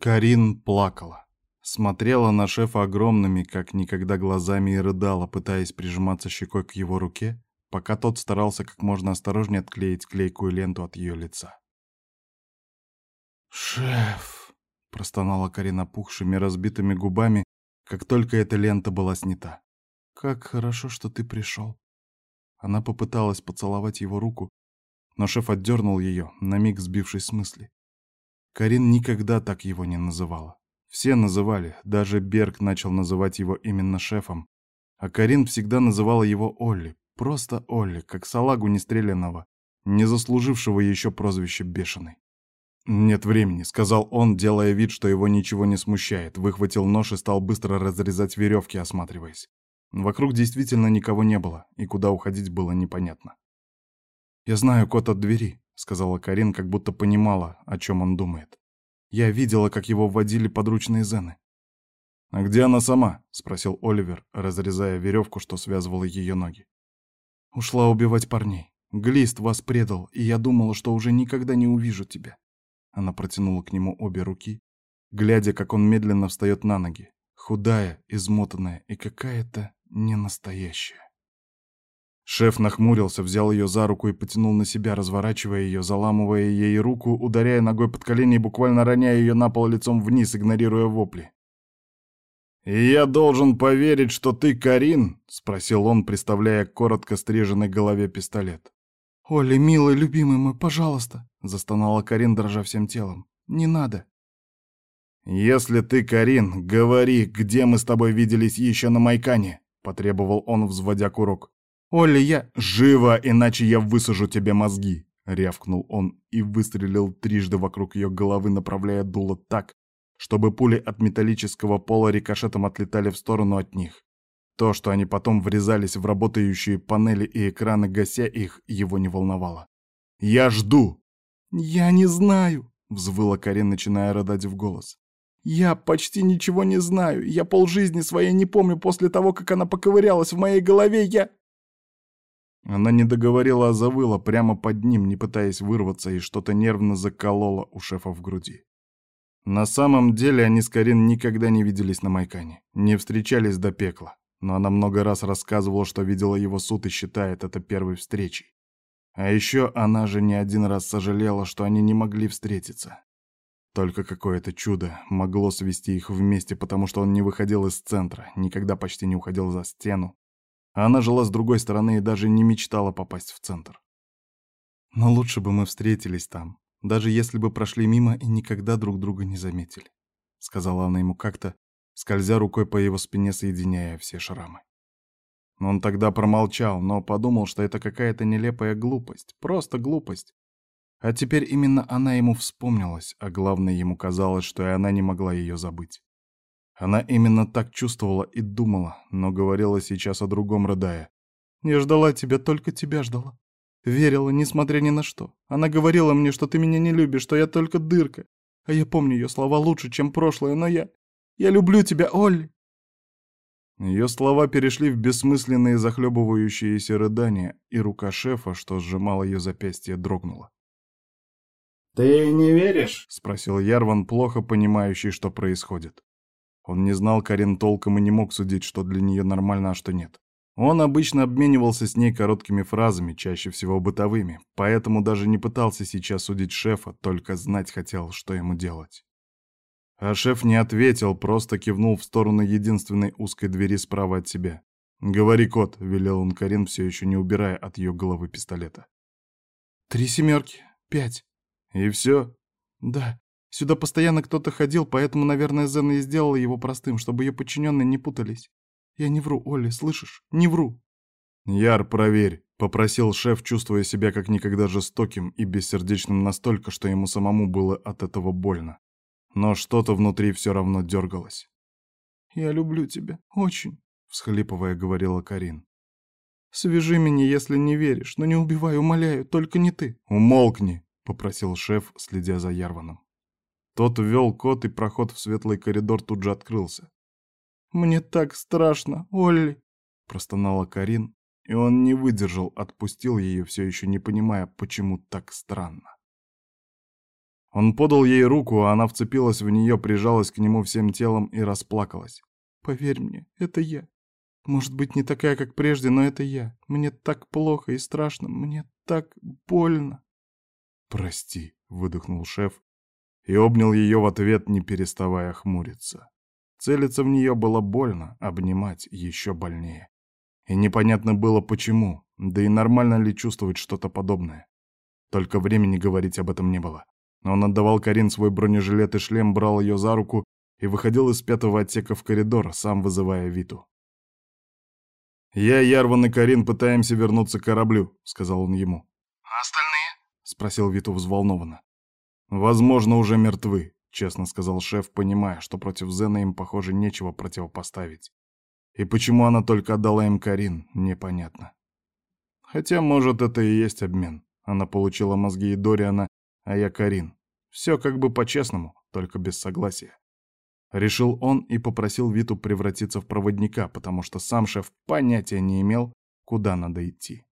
Карин плакала. Смотрела на шефа огромными, как никогда, глазами и рыдала, пытаясь прижиматься щекой к его руке, пока тот старался как можно осторожнее отклеить клейкую ленту от ее лица. «Шеф!» — простонала Карина пухшими, разбитыми губами, как только эта лента была снята. «Как хорошо, что ты пришел!» Она попыталась поцеловать его руку, но шеф отдернул ее, на миг сбившись с мысли. Карин никогда так его не называла. Все называли, даже Берг начал называть его именно шефом, а Карин всегда называла его Олли, просто Олли, как салагу нестрелянного, не заслужившего еще прозвище Бешеный. «Нет времени», — сказал он, делая вид, что его ничего не смущает, выхватил нож и стал быстро разрезать веревки, осматриваясь. Вокруг действительно никого не было, и куда уходить было непонятно. «Я знаю код от двери», — сказала Карин, как будто понимала, о чем он думает. «Я видела, как его вводили подручные зены». «А где она сама?» — спросил Оливер, разрезая веревку, что связывала ее ноги. «Ушла убивать парней. Глист вас предал, и я думала, что уже никогда не увижу тебя». Она протянула к нему обе руки, глядя, как он медленно встает на ноги, худая, измотанная и какая-то не настоящая. Шеф нахмурился, взял ее за руку и потянул на себя, разворачивая ее, заламывая ей руку, ударяя ногой под колени и буквально роняя ее на пол лицом вниз, игнорируя вопли. «И я должен поверить, что ты Карин?» — спросил он, приставляя к коротко стриженной голове пистолет. «Оля, милый, любимый мой, пожалуйста!» — застонала Карин, дрожа всем телом. «Не надо!» «Если ты Карин, говори, где мы с тобой виделись еще на Майкане?» — потребовал он, взводя курок. «Оля, я...» «Живо, иначе я высажу тебе мозги!» — рявкнул он и выстрелил трижды вокруг ее головы, направляя дуло так, чтобы пули от металлического пола рикошетом отлетали в сторону от них. То, что они потом врезались в работающие панели и экраны, гася их, его не волновало. «Я жду!» «Я не знаю!» — взвыла Карин, начиная рыдать в голос. «Я почти ничего не знаю. Я полжизни своей не помню после того, как она поковырялась в моей голове. Я...» Она не договорила, а завыла прямо под ним, не пытаясь вырваться, и что-то нервно закололо у шефа в груди. На самом деле они с Карин никогда не виделись на Майкане, не встречались до пекла, но она много раз рассказывала, что видела его суд и считает это первой встречей. А еще она же не один раз сожалела, что они не могли встретиться. Только какое-то чудо могло свести их вместе, потому что он не выходил из центра, никогда почти не уходил за стену. Она жила с другой стороны и даже не мечтала попасть в центр. Но лучше бы мы встретились там, даже если бы прошли мимо и никогда друг друга не заметили, сказала она ему как-то, скользя рукой по его спине, соединяя все шрамы. Он тогда промолчал, но подумал, что это какая-то нелепая глупость, просто глупость, а теперь именно она ему вспомнилась, а главное, ему казалось, что и она не могла ее забыть. Она именно так чувствовала и думала, но говорила сейчас о другом, рыдая. «Я ждала тебя, только тебя ждала. Верила, несмотря ни на что. Она говорила мне, что ты меня не любишь, что я только дырка. А я помню ее слова лучше, чем прошлое, но я... Я люблю тебя, Олли!» Ее слова перешли в бессмысленные захлебывающиеся рыдания, и рука шефа, что сжимала ее запястье, дрогнула. «Ты не веришь?» — спросил Ярван, плохо понимающий, что происходит. Он не знал Карин толком и не мог судить, что для нее нормально, а что нет. Он обычно обменивался с ней короткими фразами, чаще всего бытовыми, поэтому даже не пытался сейчас судить шефа, только знать хотел, что ему делать. А шеф не ответил, просто кивнул в сторону единственной узкой двери справа от себя. «Говори, кот», — велел он Карин, все еще не убирая от ее головы пистолета. «Три семерки, пять». «И все?» «Да. Сюда постоянно кто-то ходил, поэтому, наверное, Зена и сделала его простым, чтобы ее подчиненные не путались. Я не вру, Оля, слышишь? Не вру». «Яр, проверь», — попросил шеф, чувствуя себя как никогда жестоким и бессердечным настолько, что ему самому было от этого больно. Но что-то внутри все равно дергалось. «Я люблю тебя, очень», — всхлипывая, говорила Карин. «Свяжи меня, если не веришь, но не убивай, умоляю, только не ты». «Умолкни», — попросил шеф, следя за Ярваном. Тот ввел код, и проход в светлый коридор тут же открылся. «Мне так страшно, Олли!» — простонала Карин, и он не выдержал, отпустил ее, все еще не понимая, почему так странно. Он подал ей руку, а она вцепилась в нее, прижалась к нему всем телом и расплакалась. «Поверь мне, это я. Может быть, не такая, как прежде, но это я. Мне так плохо и страшно, мне так больно». «Прости», — выдохнул шеф и обнял ее в ответ, не переставая хмуриться. Целиться в нее было больно, обнимать еще больнее. И непонятно было почему, да и нормально ли чувствовать что-то подобное. Только времени говорить об этом не было. Он отдавал Карин свой бронежилет и шлем, брал ее за руку и выходил из пятого отсека в коридор, сам вызывая Виту. «Я, Ярван и Карин пытаемся вернуться к кораблю», — сказал он ему. «А остальные?» — спросил Виту взволнованно. «Возможно, уже мертвы», — честно сказал шеф, понимая, что против Зена им, похоже, нечего противопоставить. И почему она только отдала им Карин, непонятно. Хотя, может, это и есть обмен. Она получила мозги и Дориана, а я Карин. Все как бы по-честному, только без согласия. Решил он и попросил Виту превратиться в проводника, потому что сам шеф понятия не имел, куда надо идти.